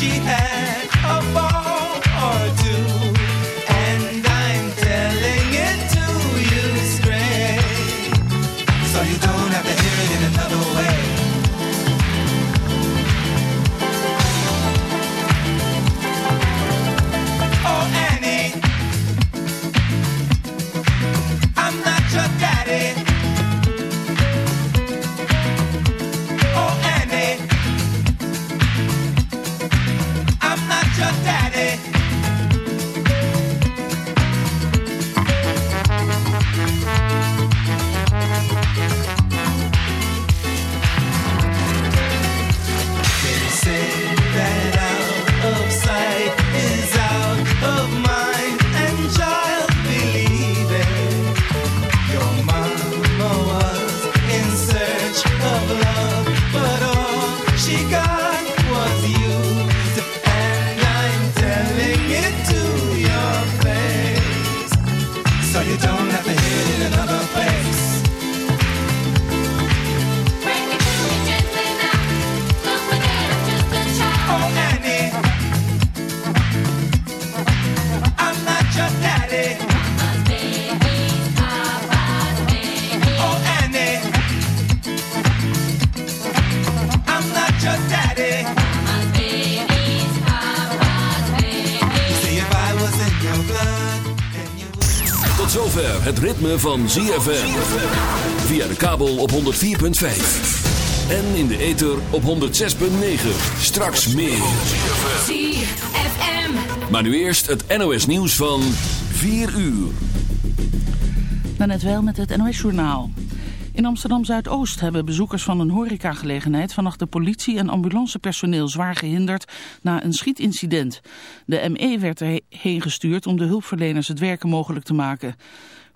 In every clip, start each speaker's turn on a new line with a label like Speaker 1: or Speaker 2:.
Speaker 1: she had. Van ZFM. Via de kabel op 104.5. En in de ether op 106.9. Straks meer. ZFM. Maar nu eerst het NOS nieuws van 4 uur.
Speaker 2: net wel met het NOS journaal. In Amsterdam-Zuidoost hebben bezoekers van een horecagelegenheid vannacht de politie en ambulancepersoneel zwaar gehinderd na een schietincident. De ME werd erheen gestuurd om de hulpverleners het werken mogelijk te maken.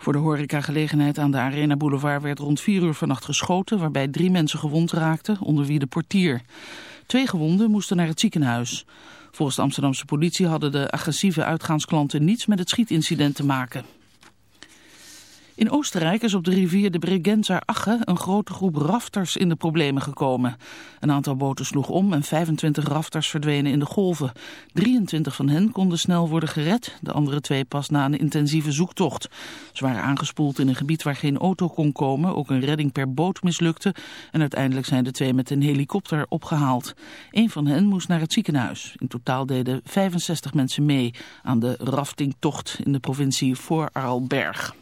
Speaker 2: Voor de horecagelegenheid aan de Arena Boulevard werd rond 4 uur vannacht geschoten... waarbij drie mensen gewond raakten, onder wie de portier. Twee gewonden moesten naar het ziekenhuis. Volgens de Amsterdamse politie hadden de agressieve uitgaansklanten niets met het schietincident te maken. In Oostenrijk is op de rivier de Bregenzer Ache een grote groep rafters in de problemen gekomen. Een aantal boten sloeg om en 25 rafters verdwenen in de golven. 23 van hen konden snel worden gered, de andere twee pas na een intensieve zoektocht. Ze waren aangespoeld in een gebied waar geen auto kon komen, ook een redding per boot mislukte en uiteindelijk zijn de twee met een helikopter opgehaald. Een van hen moest naar het ziekenhuis. In totaal deden 65 mensen mee aan de raftingtocht in de provincie Voorarlberg.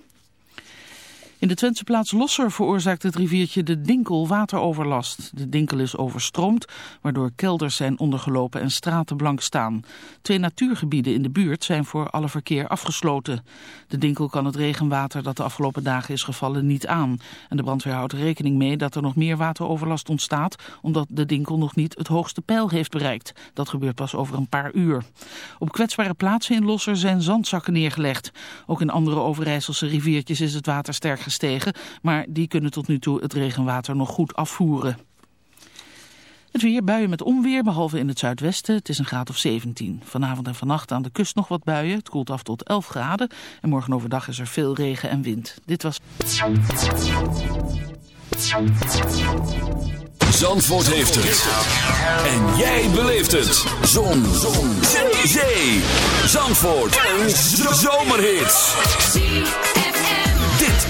Speaker 2: In de Twentse plaats Losser veroorzaakt het riviertje de Dinkel wateroverlast. De Dinkel is overstroomd, waardoor kelders zijn ondergelopen en straten blank staan. Twee natuurgebieden in de buurt zijn voor alle verkeer afgesloten. De Dinkel kan het regenwater dat de afgelopen dagen is gevallen niet aan. En de brandweer houdt rekening mee dat er nog meer wateroverlast ontstaat... omdat de Dinkel nog niet het hoogste pijl heeft bereikt. Dat gebeurt pas over een paar uur. Op kwetsbare plaatsen in Losser zijn zandzakken neergelegd. Ook in andere Overijsselse riviertjes is het water sterk gestegen gestegen, maar die kunnen tot nu toe het regenwater nog goed afvoeren. Het weer, buien met onweer, behalve in het zuidwesten. Het is een graad of 17. Vanavond en vannacht aan de kust nog wat buien. Het koelt af tot 11 graden. En morgen overdag is er veel regen en wind. Dit was...
Speaker 1: Zandvoort heeft het. En jij beleeft het. Zon. Zon. Zee. Zandvoort. Een zomerhit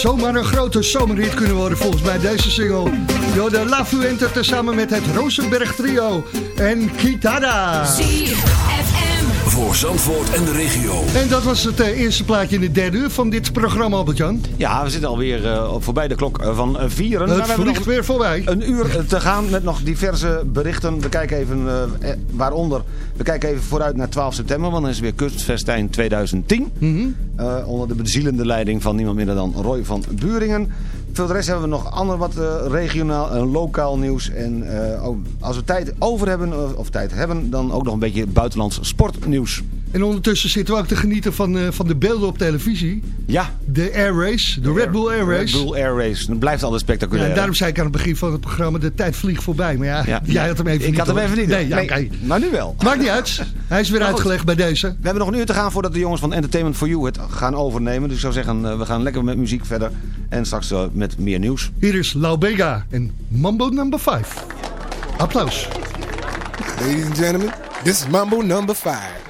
Speaker 3: Zomaar een grote zomerhit kunnen worden volgens mij deze single. Door de La Fuente tezamen met het Rosenberg trio en Kitada.
Speaker 1: Voor Zandvoort en de regio.
Speaker 3: En dat was het uh, eerste plaatje in de derde uur van dit programma, Albert-Jan.
Speaker 4: Ja, we zitten alweer uh, voorbij de klok uh, van vieren.
Speaker 3: Het maar vliegt weer voorbij.
Speaker 4: Een uur te gaan met nog diverse berichten. We kijken even, waaronder, we kijken even vooruit naar 12 september, want dan is weer Kustfestijn 2010. Mm -hmm. onder de bezielende leiding van niemand minder dan Roy van Buringen. Voor de rest hebben we nog ander wat uh, regionaal en lokaal nieuws. En uh, als we tijd over hebben, of tijd hebben, dan ook nog een beetje buitenlands sportnieuws.
Speaker 3: En ondertussen zitten we ook te genieten van, uh, van de beelden op televisie.
Speaker 4: Ja.
Speaker 3: De Air Race, de Red Bull Air Race.
Speaker 4: Red Bull Air Race, dat blijft altijd spectaculair.
Speaker 3: Ja, daarom zei ik aan het begin van het programma, de tijd vliegt voorbij. Maar ja, ja. jij had hem even
Speaker 4: ik
Speaker 3: niet.
Speaker 4: Ik had hem even niet.
Speaker 3: Nee, ja,
Speaker 4: nee,
Speaker 3: okay.
Speaker 4: maar nu wel.
Speaker 3: Maakt niet uit. Hij is weer nou, uitgelegd bij deze.
Speaker 4: We hebben nog een uur te gaan voordat de jongens van Entertainment for You het gaan overnemen. Dus ik zou zeggen, uh, we gaan lekker met muziek verder. En straks uh, met meer nieuws.
Speaker 3: Hier is Lau Bega en Mambo number 5. Applaus.
Speaker 5: Ladies and gentlemen, this is Mambo number 5.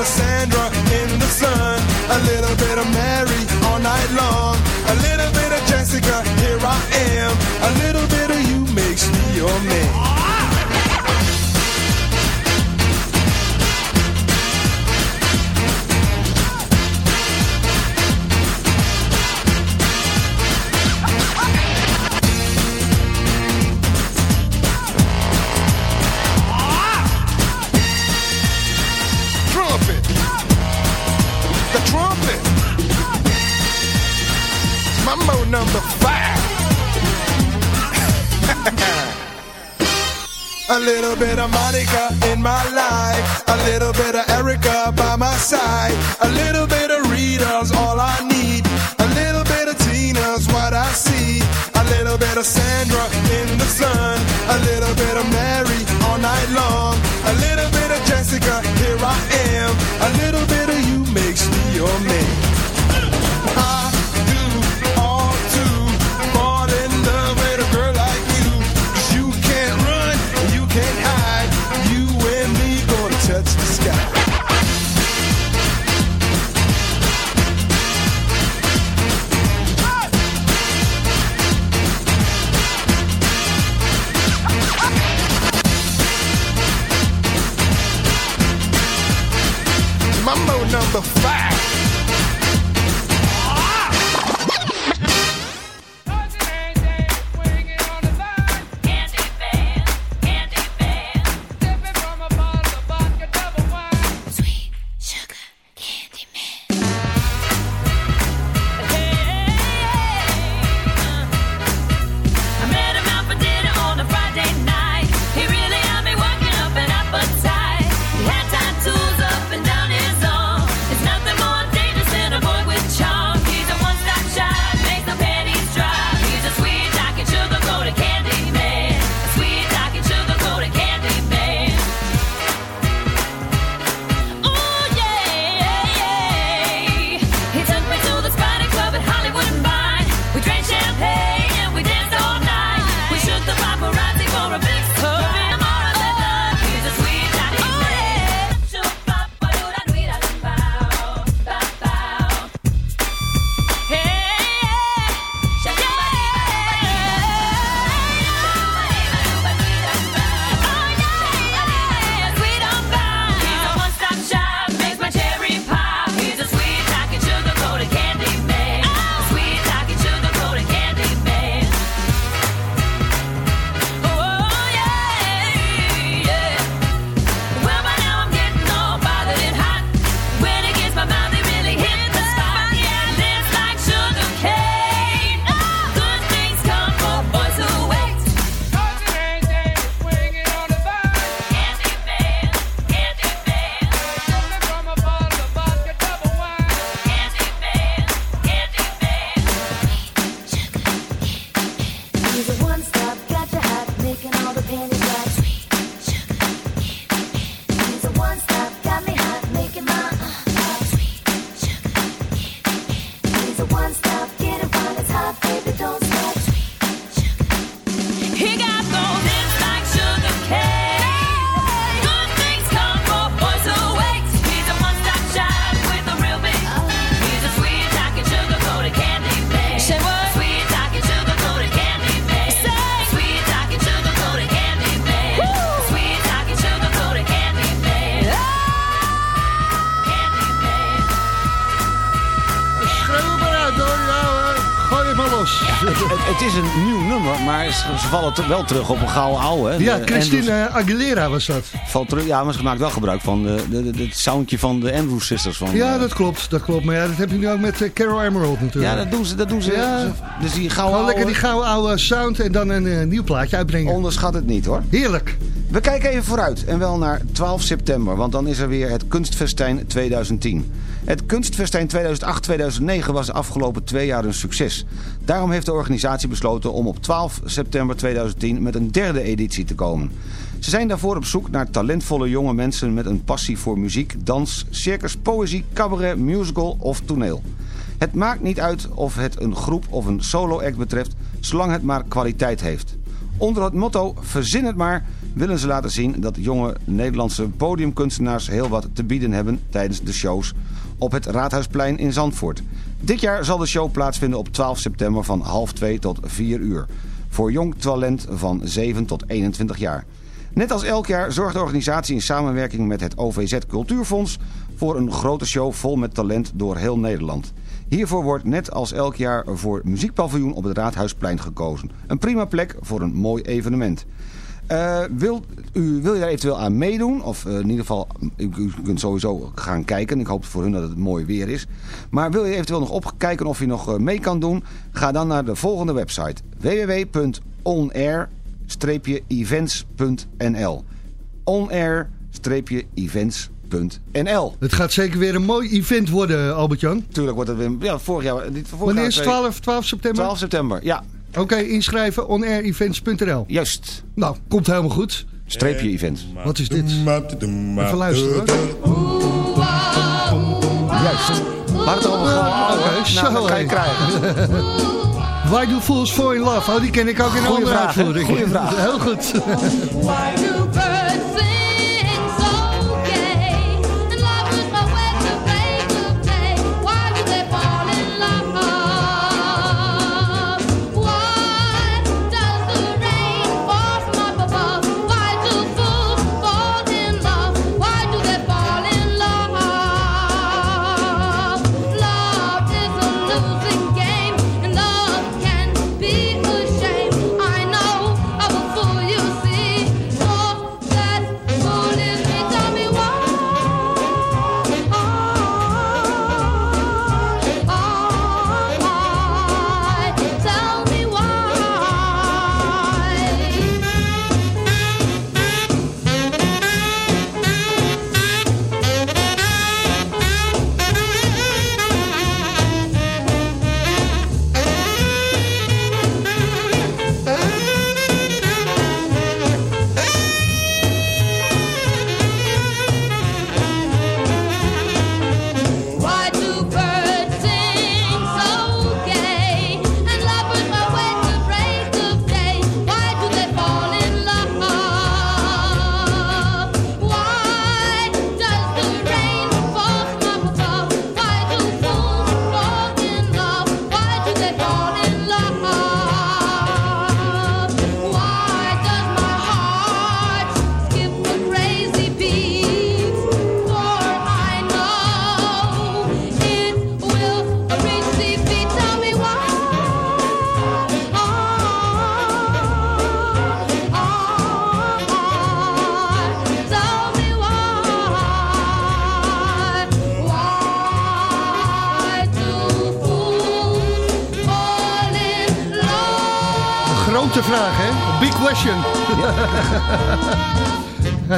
Speaker 5: little Sandra in the sun. A little
Speaker 4: is een nieuw nummer, maar ze, vallen wel terug op een gouden oude. hè.
Speaker 6: Ja, Christine
Speaker 4: Andrews
Speaker 6: Aguilera was dat.
Speaker 4: valt terug. Ja, maar ze maakt wel gebruik van de, de, de- het soundje van de Andrews Sisters. Van,
Speaker 6: Ja,
Speaker 4: eh,
Speaker 6: dat klopt, dat klopt. Maar ja, dat heb je nu ook met eh, Carol Emerald natuurlijk.
Speaker 4: ja, dat doen ze. Dat doen ze.
Speaker 6: Ja.
Speaker 4: Dus die gouden
Speaker 6: Gewoon lekker die
Speaker 4: oude,
Speaker 6: gouden oude sound en dan een eh, nieuw plaatje uitbrengen.
Speaker 4: onderschat het niet hoor.
Speaker 6: Heerlijk.
Speaker 4: We kijken even vooruit en wel naar 12 september, want dan is er weer het Kunstfestijn 2010. Het Kunstfestijn 2008-2009 was de afgelopen twee jaar een succes. Daarom heeft de organisatie besloten om op 12 september 2010 met een derde editie te komen. Ze zijn daarvoor op zoek naar talentvolle jonge mensen met een passie voor muziek, dans, circus, poëzie, cabaret, musical of toneel. Het maakt niet uit of het een groep of een solo-act betreft, zolang het maar kwaliteit heeft. Onder het motto Verzin het maar willen ze laten zien dat jonge Nederlandse podiumkunstenaars heel wat te bieden hebben tijdens de shows op het Raadhuisplein in Zandvoort. Dit jaar zal de show plaatsvinden op 12 september van half 2 tot 4 uur. Voor jong talent van 7 tot 21 jaar. Net als elk jaar zorgt de organisatie in samenwerking met het OVZ Cultuurfonds voor een grote show vol met talent door heel Nederland. Hiervoor wordt net als elk jaar voor muziekpaviljoen op het Raadhuisplein gekozen. Een prima plek voor een mooi evenement. Eh, wil, u, wil je daar eventueel aan meedoen? Of eh, in ieder geval, u, u kunt sowieso gaan kijken. Ik hoop voor hun dat het mooi weer is. Maar wil je eventueel nog opkijken of je nog eh, mee kan doen? Ga dan naar de volgende website. www.onair-events.nl onair-events.nl
Speaker 6: Het gaat zeker weer een mooi event worden, Albert-Jan.
Speaker 4: Tuurlijk wordt het weer... Ja, vorig jaar... Dit, vorig
Speaker 6: Wanneer is het?
Speaker 4: twee-
Speaker 6: 12, 12 september?
Speaker 4: 12 september, ja.
Speaker 6: Oké, inschrijven onairevents.nl.
Speaker 4: Juist.
Speaker 6: Nou, komt helemaal goed.
Speaker 4: Streepje event.
Speaker 6: Wat is dit? Even luisteren hoor.
Speaker 4: Juist. Maar het over gewoon...
Speaker 6: Oké,
Speaker 4: nou,
Speaker 6: zo,
Speaker 4: dat ga je krijgen.
Speaker 6: Why do fools fall in love? Oh, die ken ik ook in een andere
Speaker 4: vraag,
Speaker 6: uitvoering.
Speaker 4: Goeie vraag.
Speaker 6: Heel goed.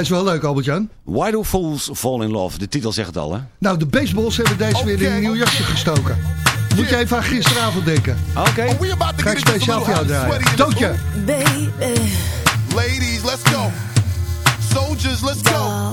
Speaker 3: Is
Speaker 6: wel leuk, Albert-Jan.
Speaker 4: Why do fools fall in love? De titel zegt het al, hè?
Speaker 6: Nou, de baseballs hebben deze weer in een nieuw jasje gestoken. Moet je even aan gisteravond denken.
Speaker 4: Oké.
Speaker 7: To
Speaker 6: Ga ik speciaal voor jou draaien.
Speaker 7: Ladies, let's go. Soldiers, let's go.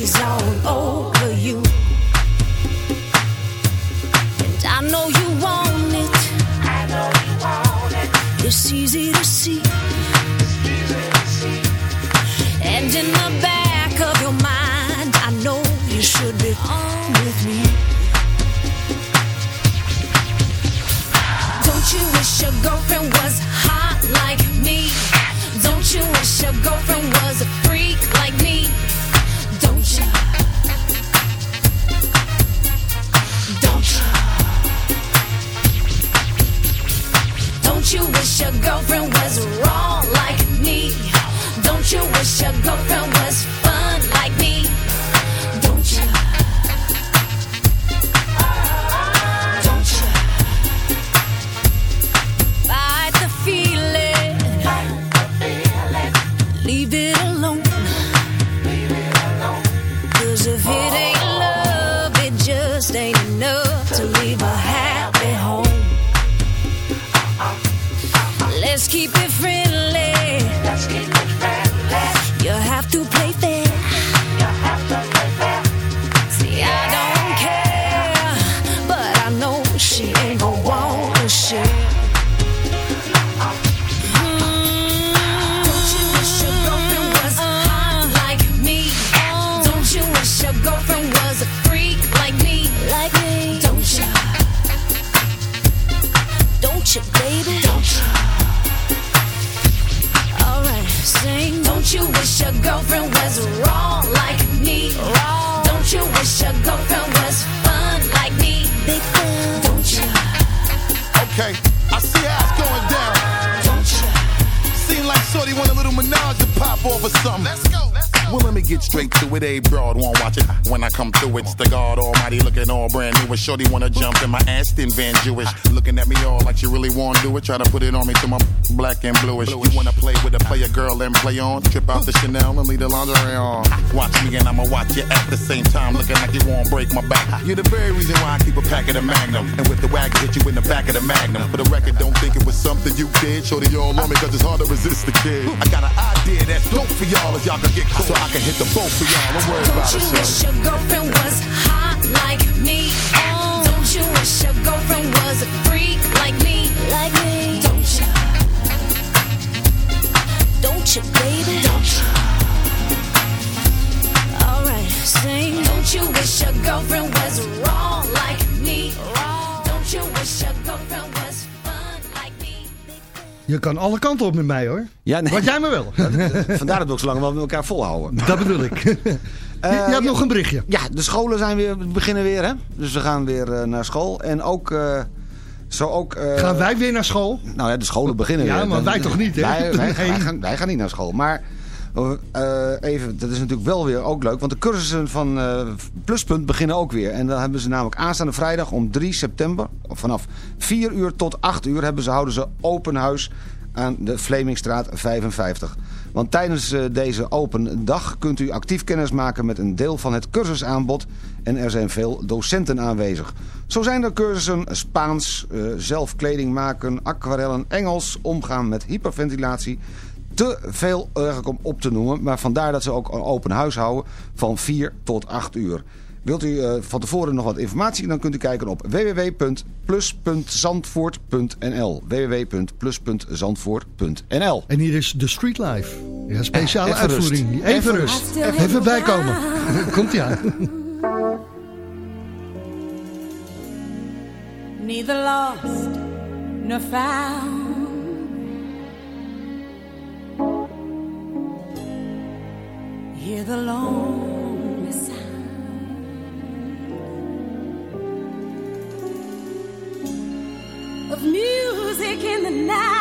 Speaker 8: she's all over you. And I know you want it. I know you It's easy to see. And in the back of your mind, I know you should be on with me. Don't you wish your girlfriend was hot like me? Don't you wish your girlfriend was a
Speaker 7: Shorty wanna jump in my Aston Van Jewish. Looking at me all like she really wanna do it. Try to put it on me to my black and bluish. You wanna play with a player girl and play on? Trip out the Chanel and leave the lingerie on. Watch me and I'ma watch you at the same time. Looking like you won't break my back. You're the very reason why I keep a pack of the Magnum. And with the wag, hit you in the back of the Magnum. For the record, don't think it was something you did. Shorty all on me cause it's hard to resist the kid. I got an idea that's dope for y'all as y'all can get close. So I can hit the boat for y'all. Don't worry about it,
Speaker 8: you wish your girlfriend was hot like me? Don't you wish your girlfriend was a freak like me? Like me? Don't you? Don't you, baby? Don't you? Alright, sing. Don't you wish your girlfriend was wrong like me? Wrong. Don't you wish your girlfriend was fun like me?
Speaker 3: Je kan alle kanten op met mij hoor.
Speaker 4: Ja, nee.
Speaker 3: Wat jij maar wil.
Speaker 4: Vandaar dat we ook zo lang wel met elkaar volhouden.
Speaker 3: Dat bedoel ik. je, je hebt
Speaker 4: ja.
Speaker 3: nog een berichtje.
Speaker 4: Ja, de scholen zijn weer, beginnen weer, hè? Dus we gaan weer eh, naar school. En ook... eh, zo ook eh,
Speaker 3: Gaan wij weer naar school?
Speaker 4: Nou ja, de scholen beginnen
Speaker 3: Ja,
Speaker 4: weer.
Speaker 3: maar wij toch niet, hè?
Speaker 4: Wij, wij, gaan, wij gaan niet naar school. Maar eh, even, dat is natuurlijk wel weer ook leuk. Want de cursussen van eh, Pluspunt beginnen ook weer. En dan hebben ze namelijk aanstaande vrijdag om 3 september... vanaf 4 uur tot 8 uur hebben ze, houden ze open huis aan de Vlemingstraat 55. Want tijdens eh, deze open dag kunt u actief kennis maken met een deel van het cursusaanbod en er zijn veel docenten aanwezig. Zo zijn er cursussen Spaans, eh, zelf kleding maken, aquarellen, Engels, omgaan met hyperventilatie. Te veel eigenlijk om op te noemen, maar vandaar dat ze ook een open huis houden van 4 tot 8 uur. Wilt u eh, van tevoren nog wat informatie, dan kunt u kijken op www.plus.zandvoort.nl www.plus.zandvoort.nl
Speaker 3: En hier is de Street Life. Ja, speciale
Speaker 4: Even rust.
Speaker 3: uitvoering. Even,
Speaker 4: Even
Speaker 3: rust. Even bijkomen. Komt ie aan.
Speaker 6: neither lost nor found. Hear the lonely
Speaker 5: now.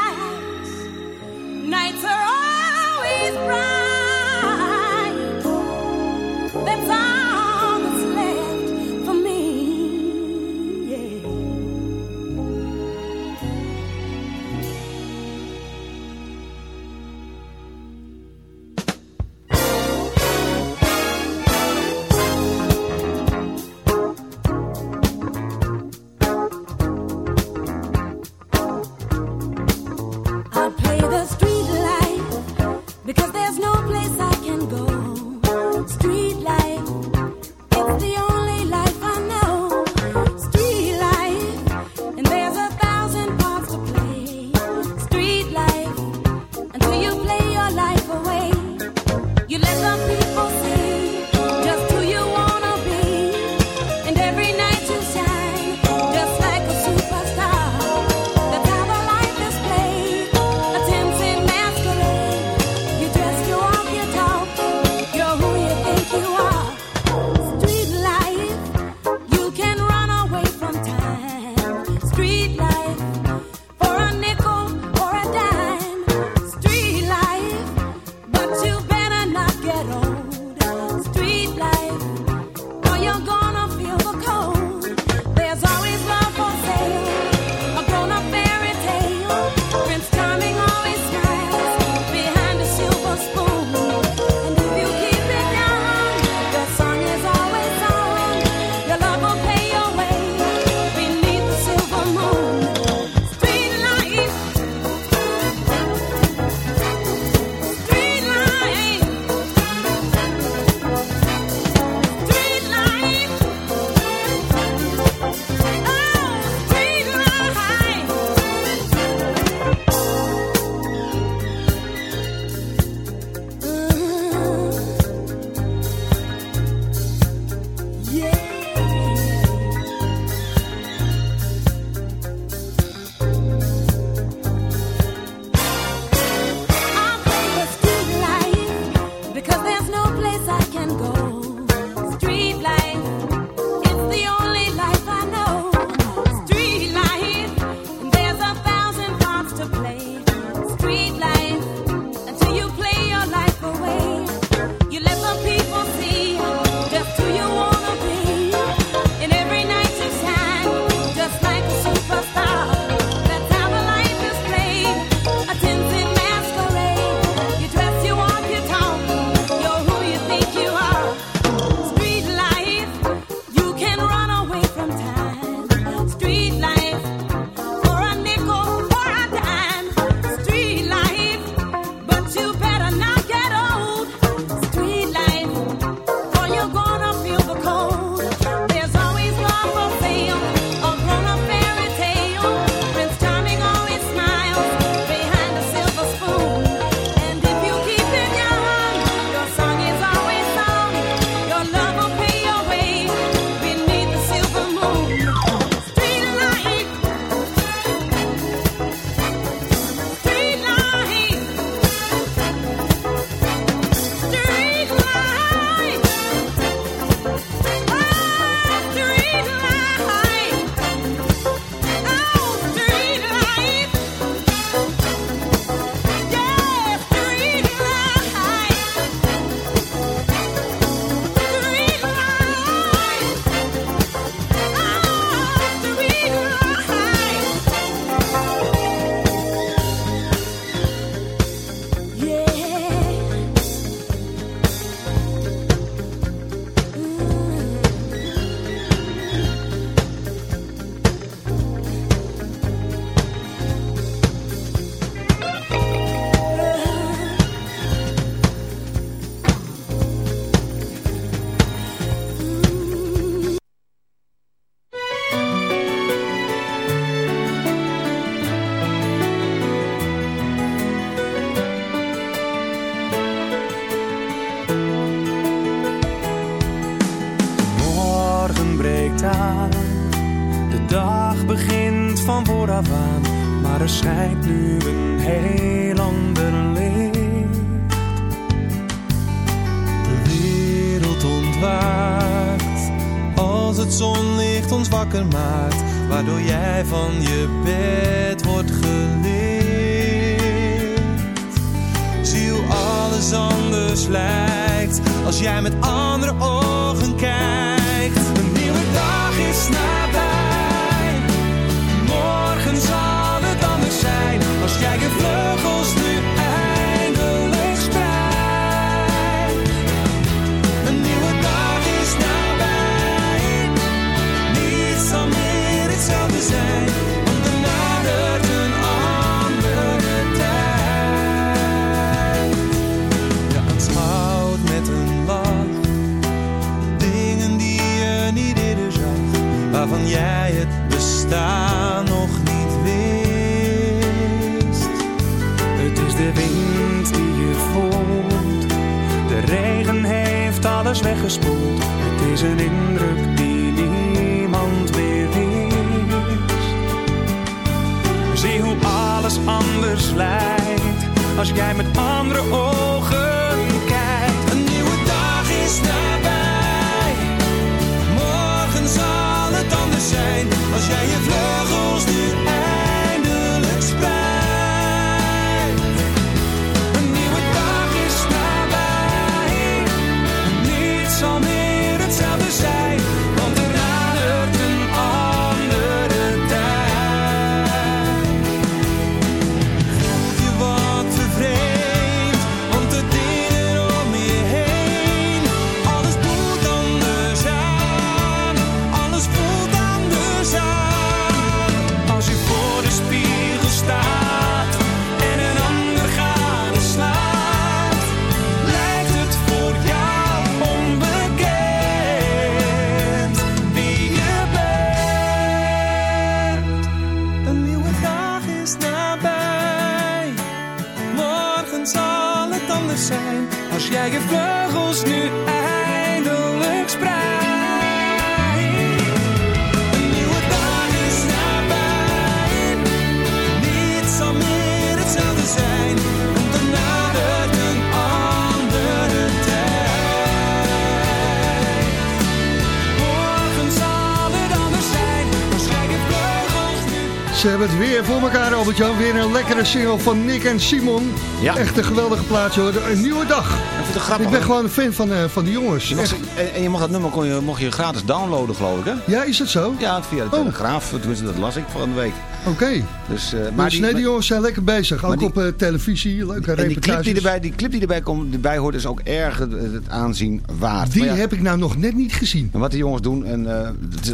Speaker 3: Ze hebben het weer voor elkaar, Albert-Jan. Weer een lekkere single van Nick en Simon.
Speaker 4: Ja.
Speaker 3: Echt een geweldige plaatje hoor. Een nieuwe dag.
Speaker 4: Ik grappig.
Speaker 3: Ik ben gewoon een fan van, eh, van de jongens.
Speaker 4: Je en, je mocht dat nummer kon je, mocht je gratis downloaden, geloof ik, hè?
Speaker 3: Ja, is het zo?
Speaker 4: Ja, via de
Speaker 3: Oh.
Speaker 4: Telegraaf. Tenminste, dat las ik van de week.
Speaker 3: Oké.
Speaker 4: Dus, eh,
Speaker 3: Maar nee, die jongens zijn lekker bezig. Ook
Speaker 4: die-
Speaker 3: op eh, televisie, leuke
Speaker 4: en die clip die erbij, die clip die erbij, komt, erbij hoort is ook erg het, het aanzien waard.
Speaker 3: Die
Speaker 4: Maar ja,
Speaker 3: heb ik nou nog net niet gezien.
Speaker 4: en wat die jongens doen, en, eh, het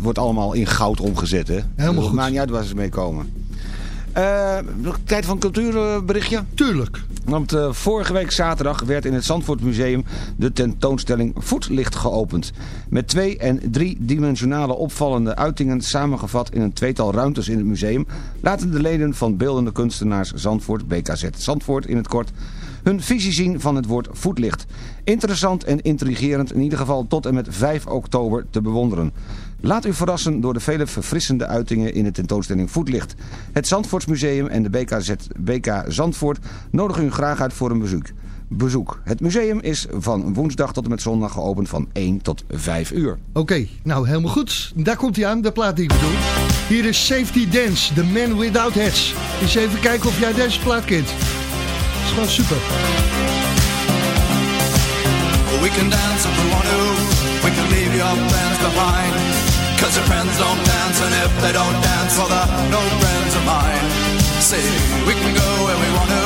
Speaker 4: wordt allemaal in goud omgezet. Hè?
Speaker 3: Helemaal goed.
Speaker 4: maakt niet uit waar ze mee komen. Eh, tijd van cultuurberichtje.
Speaker 3: Tuurlijk.
Speaker 4: Want eh, vorige week zaterdag werd in het Zandvoort Museum de tentoonstelling Voetlicht geopend. Met twee- en drie-dimensionale opvallende uitingen samengevat in een tweetal ruimtes in het museum... laten de leden van beeldende kunstenaars Zandvoort, BKZ Zandvoort in het kort... hun visie zien van het woord voetlicht. Interessant en intrigerend in ieder geval tot en met 5 oktober te bewonderen. Laat u verrassen door de vele verfrissende uitingen in de tentoonstelling Voetlicht. Het Zandvoortsmuseum en de BKZ, BK Zandvoort nodigen u graag uit voor een bezoek. bezoek. Het museum is van woensdag tot en met zondag geopend van 1 tot 5 uur.
Speaker 3: Oké, nou helemaal goed. Daar komt hij aan, de plaat die ik bedoel. Hier is Safety Dance, The Man Without Hats. Eens even kijken of jij deze plaat kent. is gewoon super.
Speaker 9: We can dance if we want to. We can leave your friends behind. Cause your friends don't dance, and if they don't dance, well, they're no friends of mine. See, we can go where we want to,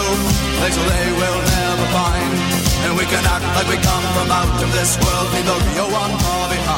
Speaker 9: places they will never find. And we can act like we come from out of this world, leave the real one far behind.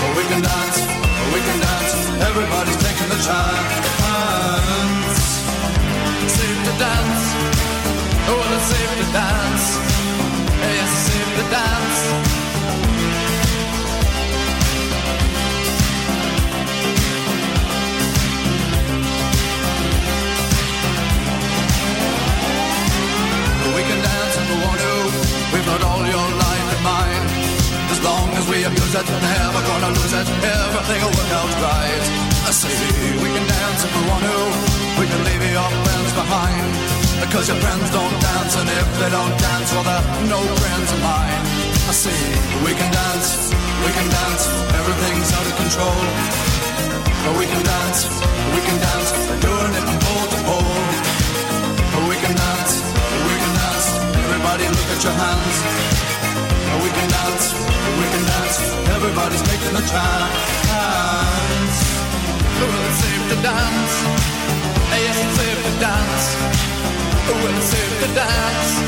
Speaker 9: Oh, we can dance, oh, we can dance. Everybody's taking the chance. Safe to dance. Oh, it's safe to dance. Yes, it's safe to dance. We can dance if we want to. We've got all your life we abuse it, never gonna lose it. Everything will work out right. I say we can dance if we want to. We can leave your friends behind. Because your friends don't dance, and if they don't dance, well, they're no friends of mine. I say we can dance, we can dance. Everything's out of control. But we can dance, we can dance. Doing it from pole to pole. But We can dance, we can dance. Everybody look at your hands. Can dance, we can dance. Everybody's making a chance. Well, it's safe to dance. Yes, it's safe to dance. Well, it's safe to dance.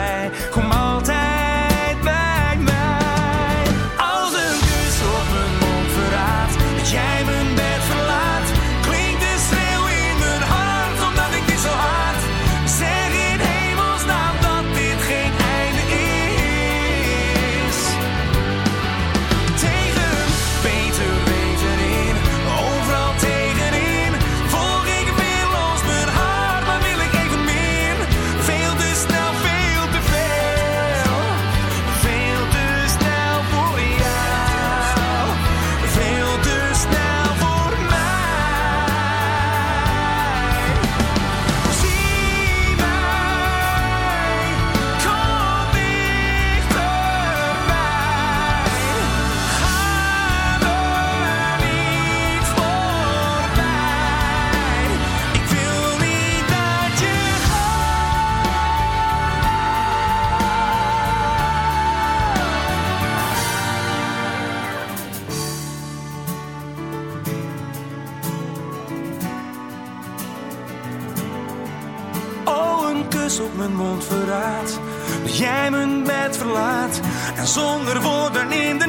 Speaker 10: Verlaat. En zonder woorden in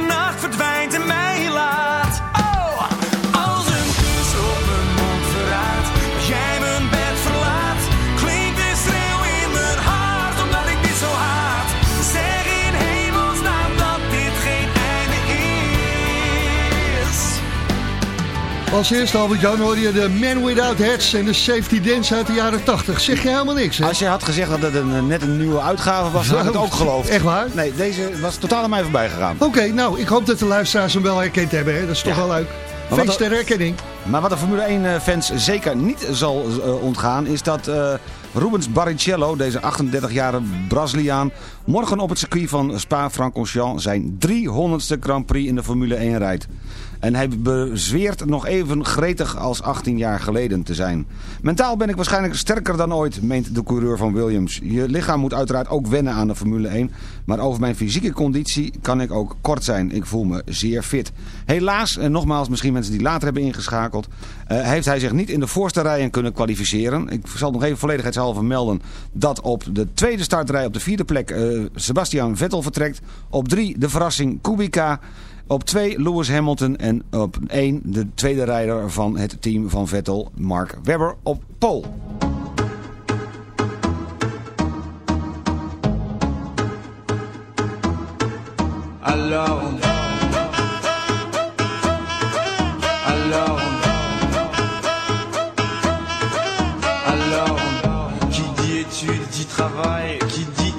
Speaker 10: Als
Speaker 3: eerste Albert Jan hoor je de Man Without Hats en de Safety Dance uit de jaren 80. Zeg je helemaal niks, hè?
Speaker 4: Als je had gezegd dat het een, net een nieuwe uitgave was, had ik het ook geloofd.
Speaker 3: Echt waar?
Speaker 4: Nee, deze was totaal aan mij voorbij gegaan.
Speaker 3: Oké, nou, ik hoop dat de luisteraars hem wel herkend hebben. Hè? Dat is toch
Speaker 4: Ja.
Speaker 3: wel leuk. Feest
Speaker 4: er-
Speaker 3: ter herkenning.
Speaker 4: Maar wat de Formule 1 fans zeker niet zal eh, ontgaan, is dat eh, Rubens Barrichello, deze 38-jarige Braziliaan, morgen op het circuit van Spa-Francorchamps zijn 300ste Grand Prix in de Formule 1 rijdt. En hij bezweert nog even gretig als 18 jaar geleden te zijn. Mentaal ben ik waarschijnlijk sterker dan ooit, meent de coureur van Williams. Je lichaam moet uiteraard ook wennen aan de Formule 1. Maar over mijn fysieke conditie kan ik ook kort zijn. Ik voel me zeer fit. Helaas, en nogmaals misschien mensen die later hebben ingeschakeld... eh, heeft hij zich niet in de voorste rijen kunnen kwalificeren. Ik zal nog even volledigheidshalve melden... dat op de tweede startrij op de vierde plek eh, Sebastian Vettel vertrekt. Op drie de verrassing Kubica... Op 2 Lewis Hamilton en op 1 de tweede rijder van het team van Vettel, Mark Webber op pole.
Speaker 11: Alors, alors, alors, qui dit études dit travail, qui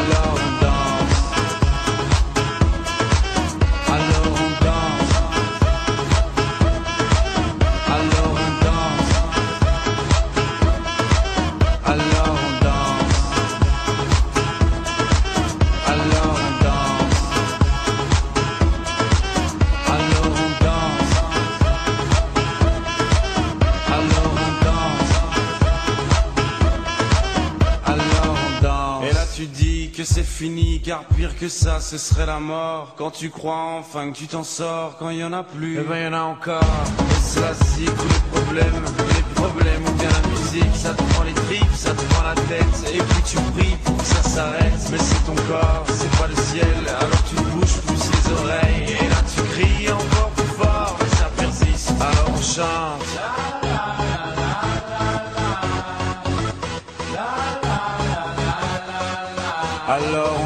Speaker 11: alone. Car pire que ça, ce serait la mort. Quand tu crois enfin que tu t'en sors, quand il y en a plus, eh ben y en a encore. C'est tous les problèmes, les problèmes ou bien la musique, ça te prend les tripes, ça te prend la tête. Et puis tu pries pour que ça s'arrête, mais c'est ton corps, c'est pas le ciel. Alors tu bouges plus les oreilles, et là tu cries encore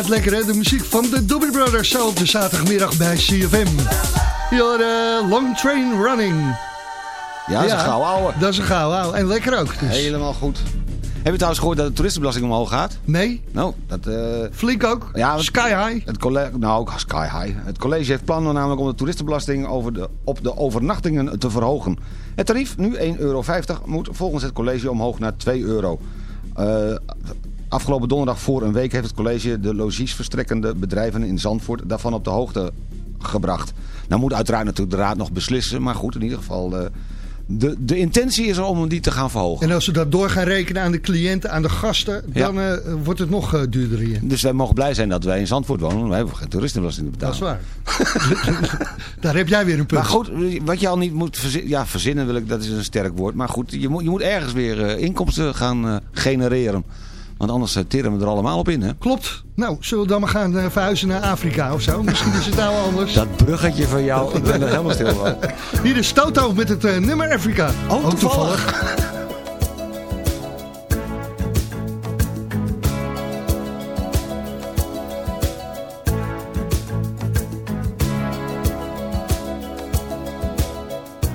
Speaker 3: Altijd lekker hè, de muziek van de Doobie Brothers zo op de zaterdagmiddag bij CFM. Uh, Long Train Running.
Speaker 4: Ja, dat is een gauw ouwe.
Speaker 3: Dat is een gauw ouwe. En lekker ook. Dus.
Speaker 4: Helemaal goed. Heb je trouwens gehoord dat de toeristenbelasting omhoog gaat?
Speaker 3: Nee.
Speaker 4: Nou, dat... eh,
Speaker 3: Flink ook?
Speaker 4: Ja, het-
Speaker 3: Sky high?
Speaker 4: Het college, nou, ook sky high. Het college heeft plannen namelijk om de toeristenbelasting over de, op de overnachtingen te verhogen. Het tarief, nu 1,50 euro, moet volgens het college omhoog naar 2 euro. Eh, afgelopen donderdag voor een week heeft het college de logiesverstrekkende bedrijven in Zandvoort daarvan op de hoogte gebracht. Nou moet uiteraard natuurlijk de raad nog beslissen, maar goed, in ieder geval... eh, de, de intentie is er om die te gaan verhogen.
Speaker 3: En als we dat door gaan rekenen aan de cliënten, aan de gasten,
Speaker 4: Ja.
Speaker 3: dan eh, wordt het nog eh, duurder hier.
Speaker 4: Dus wij mogen blij zijn dat wij in Zandvoort wonen. Wij hebben geen toeristenbelasting te
Speaker 3: Dat
Speaker 4: betalen.
Speaker 3: is waar. Daar heb jij weer een punt.
Speaker 4: Maar goed, wat je al niet moet verzinnen, ja, verzinnen wil ik, dat is een sterk woord. Maar goed, je moet, je moet ergens weer inkomsten gaan genereren. Want anders uh, teren we er allemaal op in, hè?
Speaker 3: Klopt. Nou, zullen we dan maar gaan eh, verhuizen naar Afrika of zo? Misschien is het nou wel anders.
Speaker 4: Dat bruggetje van jou, ik ben er helemaal stil van.
Speaker 3: Hier is Toto met het eh, nummer Afrika.
Speaker 4: Oh,
Speaker 3: Ook
Speaker 4: toevallig.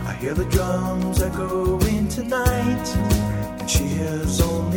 Speaker 12: I hear the drums echoing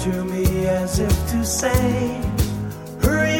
Speaker 12: To me as if to say, Hurry,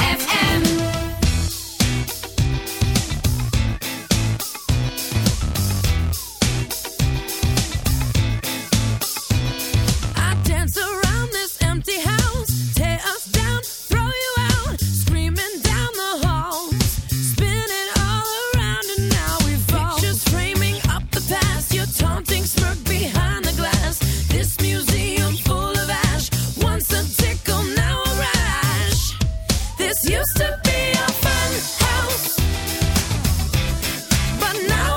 Speaker 8: But now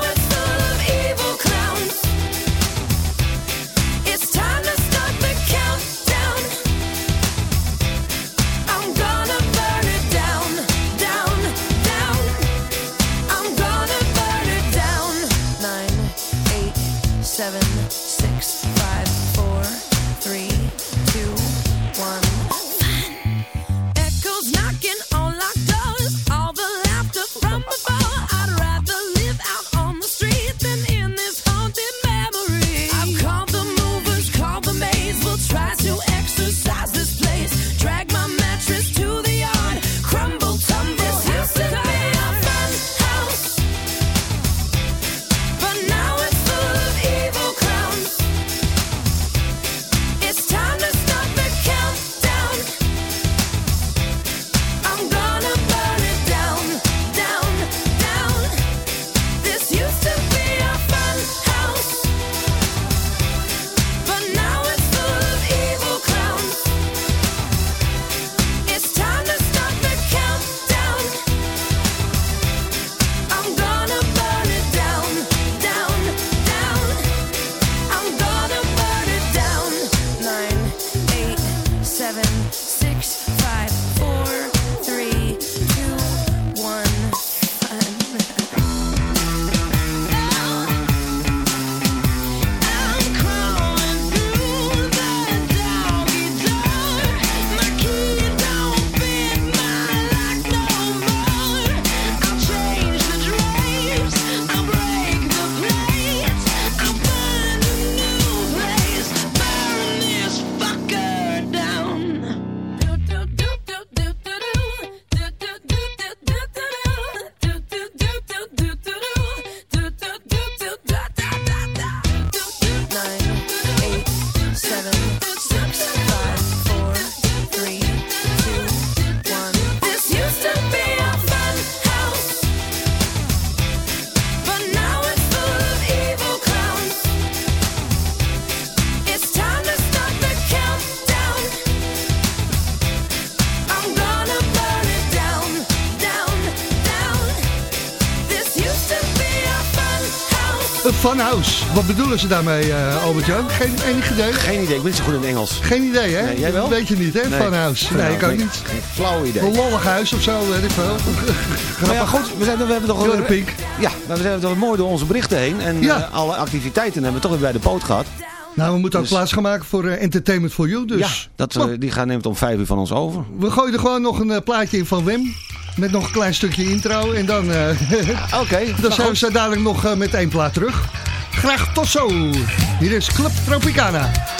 Speaker 3: funhouse. Wat bedoelen ze daarmee, eh Albert-Jan? Geen enig idee?
Speaker 4: Geen idee, ik ben niet zo goed in het Engels.
Speaker 3: Geen idee, hè?
Speaker 4: Nee, jij wel?
Speaker 3: Weet je niet, hè?
Speaker 4: Nee.
Speaker 3: Funhouse. Nee, ik ook
Speaker 4: Nee,
Speaker 3: niet.
Speaker 4: Geen flauw idee.
Speaker 3: Een lollig huis of zo, weet ik veel.
Speaker 4: Maar ja, goed, we, zijn, we hebben toch
Speaker 3: erg pink.
Speaker 4: Ja, maar we zijn toch mooi door onze berichten heen. En
Speaker 3: Ja.
Speaker 4: eh, alle activiteiten hebben we toch weer bij de poot gehad.
Speaker 3: Nou, we moeten ook
Speaker 4: Dus-
Speaker 3: plaats gaan maken voor eh, Entertainment for You. Dus
Speaker 4: Ja, dat, die gaan neemt om vijf uur van ons over.
Speaker 3: we gooien er gewoon nog een plaatje in van Wim. Met nog een klein stukje intro. En dan,
Speaker 4: Oké,
Speaker 3: dan
Speaker 4: nou
Speaker 3: zijn we zo dadelijk nog met één plaat terug. Graag tot zo. Hier is Club Tropicana.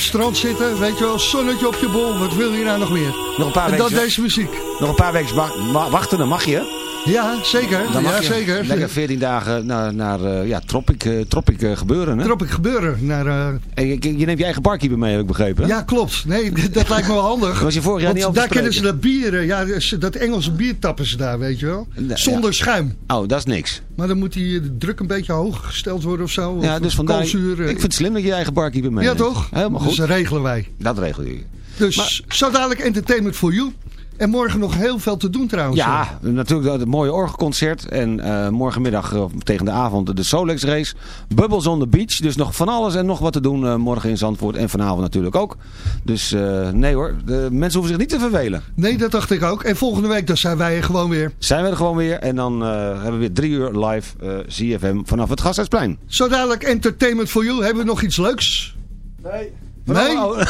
Speaker 3: Het strand zitten, weet je wel, zonnetje op je bol. Wat wil je nou nog meer?
Speaker 4: Nog een paar
Speaker 3: en dat
Speaker 4: weken-
Speaker 3: deze muziek.
Speaker 4: Nog een paar weken wa- wa- wachten, dan mag je.
Speaker 3: Ja, zeker.
Speaker 4: Dan mag
Speaker 3: ja, zeker.
Speaker 4: lekker 14 dagen naar, naar eh, ja, Tropic, eh, tropic eh, gebeuren. Hè?
Speaker 3: Tropic gebeuren. Naar,
Speaker 4: En je, je neemt je eigen barkeeper mee, heb ik begrepen. hè?
Speaker 3: ja, klopt. Nee, dat lijkt me wel handig.
Speaker 4: Was je vorig jaar niet over
Speaker 3: daar kennen ze dat bieren. Ja, dus dat Engelse bier tappen ze daar, weet je wel. Zonder schuim.
Speaker 4: Oh, dat is niks.
Speaker 3: Maar dan moet die de druk een beetje hoog gesteld worden of zo.
Speaker 4: Ja,
Speaker 3: Of
Speaker 4: dus vandaar, ik
Speaker 3: koolzuur, eh.
Speaker 4: vind het slim dat je je eigen barkeeper mee
Speaker 3: Ja, toch?
Speaker 4: Helemaal
Speaker 3: Dus
Speaker 4: goed.
Speaker 3: dat regelen wij.
Speaker 4: Dat regel je.
Speaker 3: Dus zo dadelijk entertainment for you. En morgen nog heel veel te doen trouwens.
Speaker 4: Ja, natuurlijk het mooie orgelconcert. En eh, morgenmiddag eh, tegen de avond de Solex race. Bubbles on the Beach. Dus nog van alles en nog wat te doen eh, morgen in Zandvoort. En vanavond natuurlijk ook. Dus eh, nee hoor, de mensen hoeven zich niet te vervelen.
Speaker 3: Nee, dat dacht ik ook. En volgende week dan zijn wij er gewoon weer.
Speaker 4: Zijn we er gewoon weer. En dan eh, hebben we weer drie uur live eh ZFM vanaf het Gasthuisplein.
Speaker 3: Zo dadelijk entertainment for you. Hebben we nog iets leuks?
Speaker 4: Nee.
Speaker 3: Nee?
Speaker 4: Oh.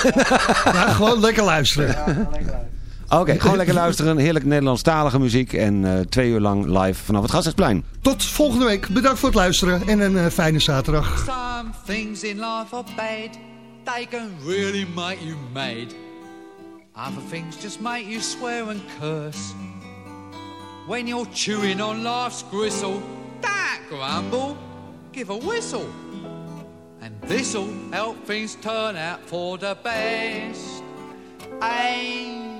Speaker 3: Ja, gewoon lekker luisteren.
Speaker 4: Oké, gewoon lekker luisteren. Heerlijk Nederlandstalige muziek. En eh, twee uur lang live vanaf het Gasthuisplein.
Speaker 3: Tot volgende week. Bedankt voor het luisteren en een eh, fijne zaterdag.
Speaker 13: Some things in life are bad. They can really make you mad. Other things just make you swear and curse. When you're chewing on life's gristle, don't grumble, give a whistle. And this'll help things turn out for the best. And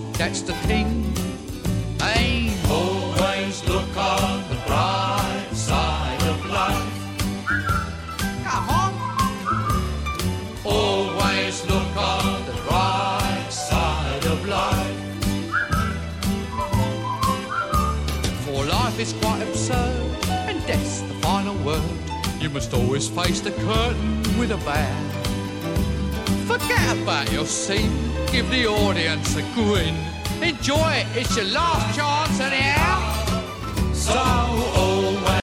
Speaker 13: that's the thing. Hey, always look on the bright side of life. Come on. Always look on the bright side of life. For life is quite absurd, and death's the final word. You must always face the curtain with a bow. Forget about your scene, give the er audience a grin. Enjoy it, it's your last chance anyhow. So